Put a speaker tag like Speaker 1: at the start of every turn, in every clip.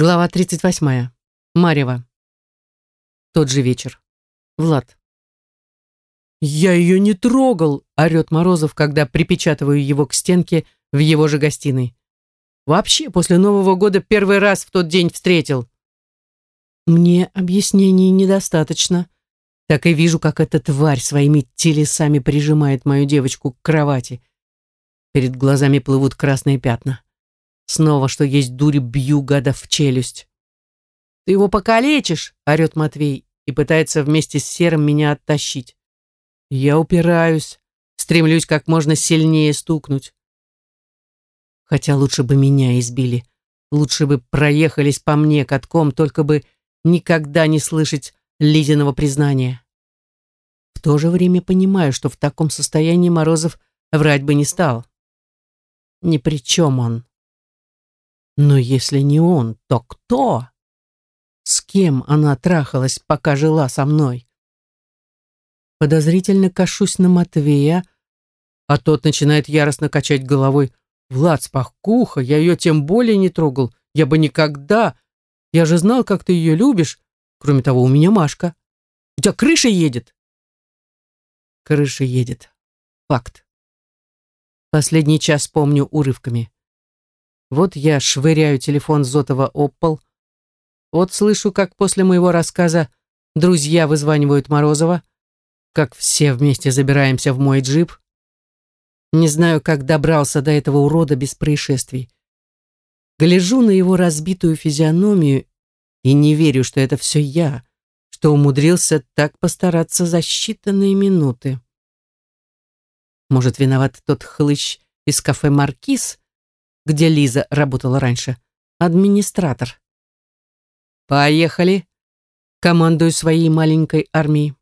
Speaker 1: Глава 38. Марева. Тот же вечер. Влад. «Я ее не трогал!» — орет Морозов, когда припечатываю его к стенке в его же гостиной. «Вообще, после Нового года первый раз в тот день встретил». Мне объяснений недостаточно. Так и вижу, как эта тварь своими телесами прижимает мою девочку к кровати. Перед глазами плывут красные пятна. Снова, что есть дури, бью гада в челюсть. «Ты его покалечишь!» — орет Матвей и пытается вместе с Серым меня оттащить. Я упираюсь, стремлюсь как можно сильнее стукнуть. Хотя лучше бы меня избили, лучше бы проехались по мне катком, только бы никогда не слышать Лизиного признания. В то же время понимаю, что в таком состоянии Морозов врать бы не стал. Ни при чем он. Но если не он, то кто? С кем она трахалась, пока жила со мной? Подозрительно кашусь на Матвея, а тот начинает яростно качать головой. «Влад, спахкуха, я ее тем более не трогал. Я бы никогда... Я же знал, как ты ее любишь. Кроме того, у меня Машка. У тебя крыша едет?» Крыша едет. Факт. Последний час помню урывками. Вот я швыряю телефон Зотова об пол. Вот слышу, как после моего рассказа друзья вызванивают Морозова, как все вместе забираемся в мой джип. Не знаю, как добрался до этого урода без происшествий. Гляжу на его разбитую физиономию и не верю, что это все я, что умудрился так постараться за считанные минуты. Может, виноват тот хлыщ из кафе «Маркиз», где Лиза работала раньше. Администратор. «Поехали!» Командую своей маленькой армией.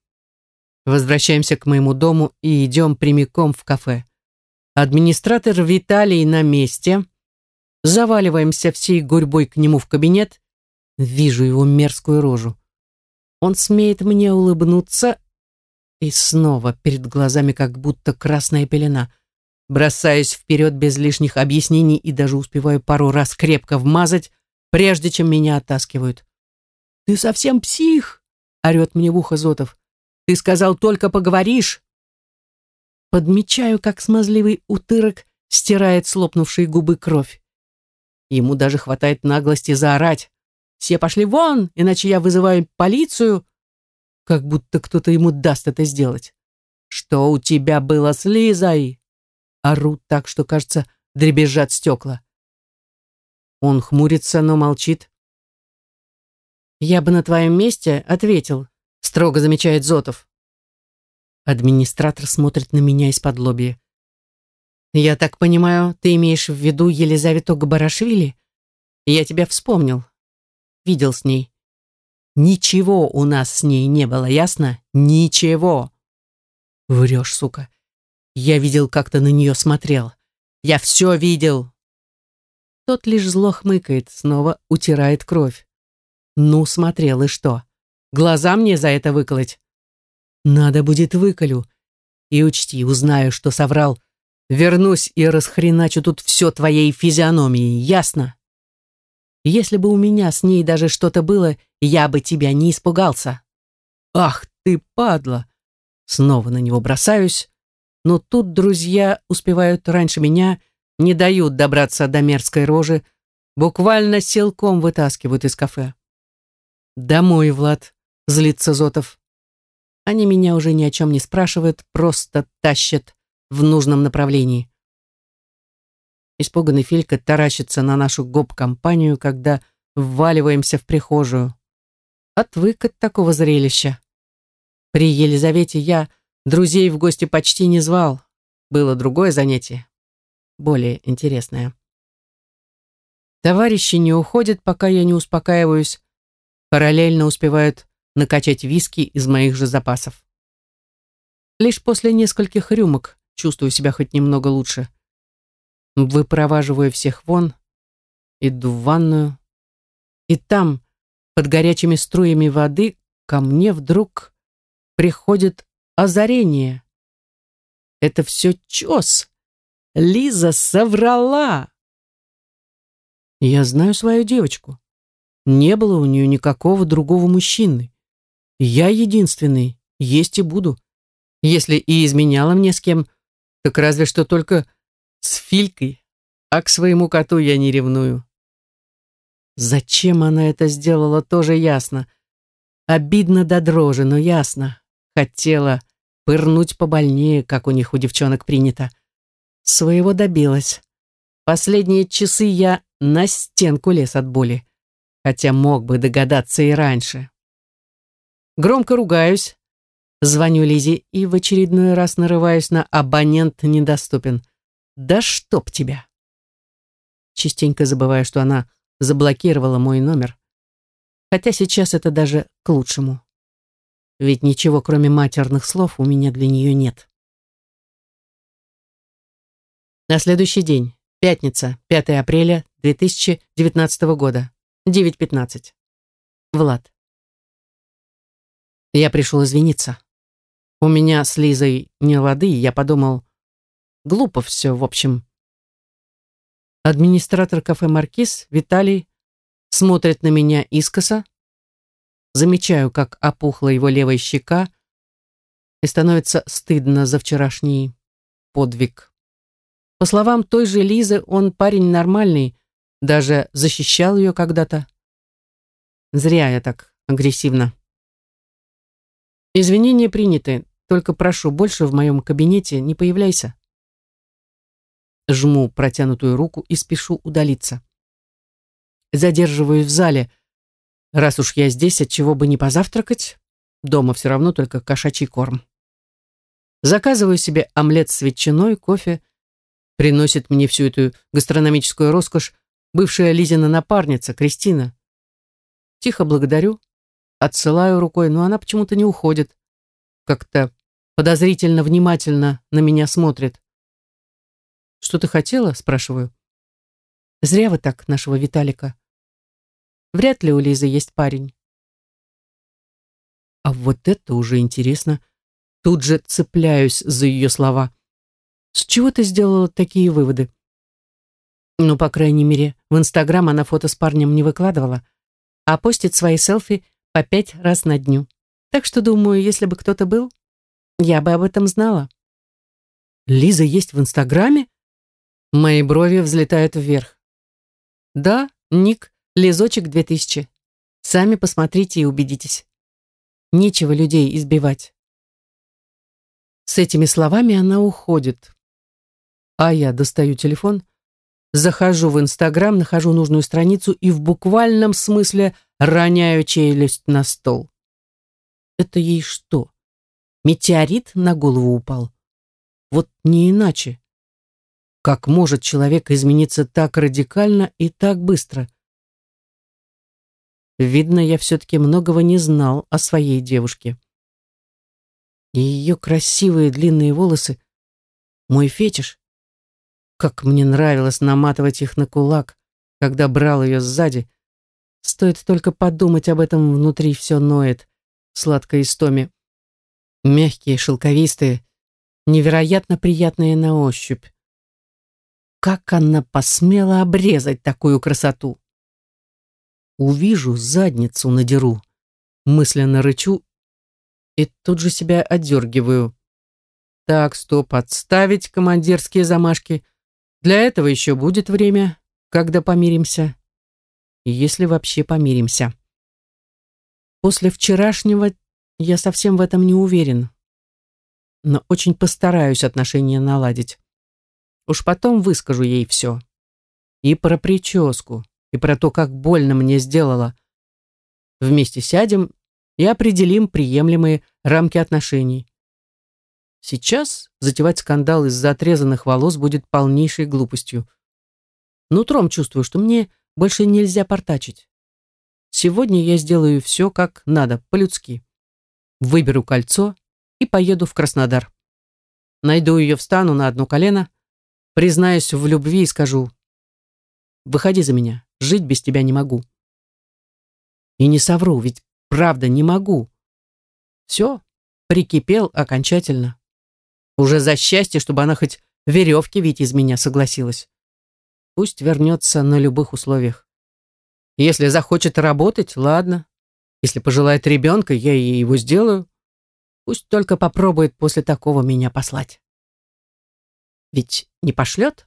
Speaker 1: Возвращаемся к моему дому и идем прямиком в кафе. Администратор Виталий на месте. Заваливаемся всей гурьбой к нему в кабинет. Вижу его мерзкую рожу. Он смеет мне улыбнуться, и снова перед глазами как будто красная пелена — Бросаюсь вперед без лишних объяснений и даже успеваю пару раз крепко вмазать, прежде чем меня оттаскивают. «Ты совсем псих!» — орет мне в ухо Зотов. «Ты сказал, только поговоришь!» Подмечаю, как смазливый утырок стирает слопнувшие губы кровь. Ему даже хватает наглости заорать. «Все пошли вон, иначе я вызываю полицию!» Как будто кто-то ему даст это сделать. «Что у тебя было с Лизой?» Орут так, что, кажется, дребезжат стекла. Он хмурится, но молчит. «Я бы на твоем месте ответил», — строго замечает Зотов. Администратор смотрит на меня из-под лобья. «Я так понимаю, ты имеешь в виду Елизавету Габарашвили? Я тебя вспомнил. Видел с ней. Ничего у нас с ней не было, ясно? Ничего!» «Врешь, сука. Я видел, как ты на нее смотрел. Я все видел. Тот лишь зло хмыкает, снова утирает кровь. Ну, смотрел, и что? Глаза мне за это выколоть? Надо будет выколю. И учти, узнаю, что соврал. Вернусь и расхреначу тут все твоей физиономией, ясно? Если бы у меня с ней даже что-то было, я бы тебя не испугался. Ах ты, падла! Снова на него бросаюсь, но тут друзья успевают раньше меня, не дают добраться до мерзкой рожи, буквально силком вытаскивают из кафе. «Домой, Влад», — злится Зотов. Они меня уже ни о чем не спрашивают, просто тащат в нужном направлении. Испуганный Филька таращится на нашу гоп-компанию, когда вваливаемся в прихожую. Отвык от такого зрелища. При Елизавете я Друзей в гости почти не звал. Было другое занятие, более интересное. Товарищи не уходят, пока я не успокаиваюсь. Параллельно успевают накачать виски из моих же запасов. Лишь после нескольких рюмок чувствую себя хоть немного лучше. Выпроваживаю всех вон, иду в ванную. И там, под горячими струями воды, ко мне вдруг приходит озарение. Это все чес. Лиза соврала. Я знаю свою девочку. Не было у нее никакого другого мужчины. Я единственный, есть и буду. Если и изменяла мне с кем, так разве что только с Филькой, а к своему коту я не ревную. Зачем она это сделала, тоже ясно. Обидно до дрожи, но ясно. Хотела пырнуть побольнее, как у них у девчонок принято. Своего добилась. Последние часы я на стенку лез от боли, хотя мог бы догадаться и раньше. Громко ругаюсь, звоню Лизе и в очередной раз нарываюсь на абонент недоступен. Да чтоб тебя! Частенько забываю, что она заблокировала мой номер. Хотя сейчас это даже к лучшему. Ведь ничего, кроме матерных слов, у меня для нее нет. На следующий день. Пятница, 5 апреля 2019 года, 9.15. Влад. Я пришел извиниться. У меня с Лизой не лады, я подумал, глупо все, в общем. Администратор кафе «Маркиз» Виталий смотрит на меня искоса. Замечаю, как опухла его левая щека, и становится стыдно за вчерашний подвиг. По словам той же Лизы, он парень нормальный, даже защищал ее когда-то. Зря я так агрессивно. Извинения приняты, только прошу, больше в моем кабинете не появляйся. Жму протянутую руку и спешу удалиться. Задерживаюсь в зале. Раз уж я здесь, от чего бы не позавтракать, дома все равно только кошачий корм. Заказываю себе омлет с ветчиной, кофе, Приносит мне всю эту гастрономическую роскошь бывшая Лизина напарница, Кристина. Тихо благодарю, отсылаю рукой, но она почему-то не уходит. Как-то подозрительно внимательно на меня смотрит. «Что ты хотела?» – спрашиваю. «Зря вы так нашего Виталика. Вряд ли у Лизы есть парень». А вот это уже интересно. Тут же цепляюсь за ее слова. С чего ты сделала такие выводы? Ну, по крайней мере, в Инстаграм она фото с парнем не выкладывала, а постит свои селфи по пять раз на дню. Так что, думаю, если бы кто-то был, я бы об этом знала. Лиза есть в Инстаграме? Мои брови взлетают вверх. Да, ник Лизочек 2000. Сами посмотрите и убедитесь. Нечего людей избивать. С этими словами она уходит. А я достаю телефон, захожу в Инстаграм, нахожу нужную страницу и в буквальном смысле роняю челюсть на стол. Это ей что? Метеорит на голову упал? Вот не иначе. Как может человек измениться так радикально и так быстро? Видно, я все-таки многого не знал о своей девушке. Ее красивые длинные волосы — мой фетиш. Как мне нравилось наматывать их на кулак, когда брал ее сзади. Стоит только подумать об этом, внутри все ноет, сладкой истоме. Мягкие, шелковистые, невероятно приятные на ощупь. Как она посмела обрезать такую красоту? Увижу, задницу надеру. Мысленно рычу и тут же себя отдергиваю. Так, стоп, отставить командирские замашки — для этого еще будет время, когда помиримся. Если вообще помиримся. После вчерашнего я совсем в этом не уверен. Но очень постараюсь отношения наладить. Уж потом выскажу ей все. И про прическу, и про то, как больно мне сделала. Вместе сядем и определим приемлемые рамки отношений. Сейчас затевать скандал из-за отрезанных волос будет полнейшей глупостью. Нутром чувствую, что мне больше нельзя портачить. Сегодня я сделаю все как надо, по-людски. Выберу кольцо и поеду в Краснодар. Найду ее, встану на одно колено, признаюсь в любви и скажу «Выходи за меня, жить без тебя не могу». И не совру, ведь правда не могу. Все, прикипел окончательно. Уже за счастье, чтобы она хоть веревки ведь из меня согласилась. Пусть вернется на любых условиях. Если захочет работать, ладно. Если пожелает ребенка, я ей его сделаю. Пусть только попробует после такого меня послать. Ведь не пошлет?